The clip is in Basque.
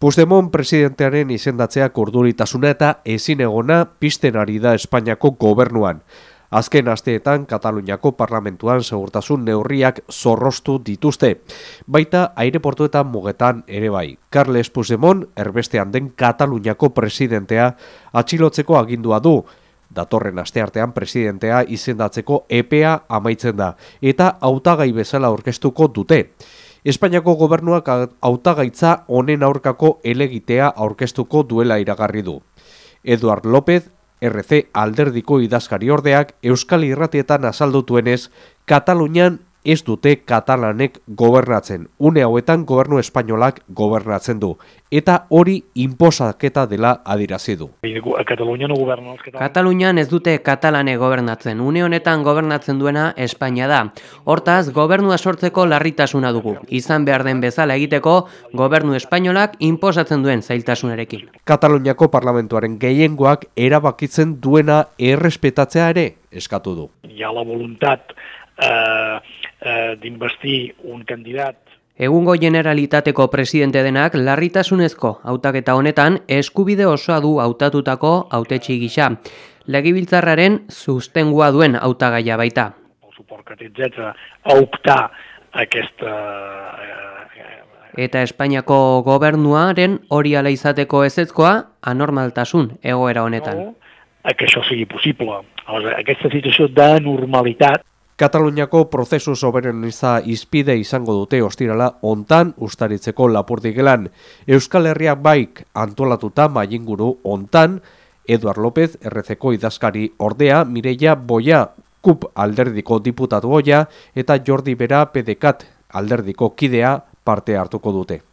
Puigdemont presidentearen izendatzeak urduritasuna eta ezin egona pisten ari da Espainiako gobernuan. Azken asteetan Kataluniako parlamentuan segurtasun neurriak zorrostu dituzte. Baita aireportuetan mugetan ere bai. Carles Puigdemont erbestean den Kataluniako presidentea atxilotzeko agindua du. Datorren asteartean presidentea izendatzeko EPEA amaitzen da eta hautagai bezala aurkeztuko dute. Espainiako gobernuak hautagaitza honen aurkako elegitea aurkeztuko duela iragarri du. Eduard López, RC alderdiko idazkari ordeak Euskal Irratietan azaldutuenez, Katalunian ez dute katalanek gobernatzen. Une hauetan gobernu espainolak gobernatzen du. Eta hori inposaketa dela adirazi du. Katalunian ez dute katalane gobernatzen. Une honetan gobernatzen duena Espainia da. Hortaz, gobernua sortzeko larritasuna dugu. Izan behar den bezala egiteko, gobernu espainolak inposatzen duen zailtasunarekin. Kataluniako parlamentuaren gehiengoak erabakitzen duena errespetatzea ere eskatu du. Ja la voluntat eh, eh, d'investir un candidat Egungo generalitateko presidente denak larritasunezko hautaketa honetan eskubide osoa du hautatutako hautetxi gisa. Legibiltzarraren sustengua duen hautagaia baita. aquesta eh, eta Espainiako gobernuaren hori ala izateko ezetzkoa anormaltasun egoera honetan. que això sigui possible. Aquesta situació de normalitat Kataluniako prozesu soberaniza izpide izango dute ostirala ontan ustaritzeko lapurtikelan. Euskal Herriak baik antolatuta mainguru ontan, Eduard López, errezeko idazkari ordea, Mireia Boia, KUP alderdiko diputatu goia, eta Jordi Bera Pedekat alderdiko kidea parte hartuko dute.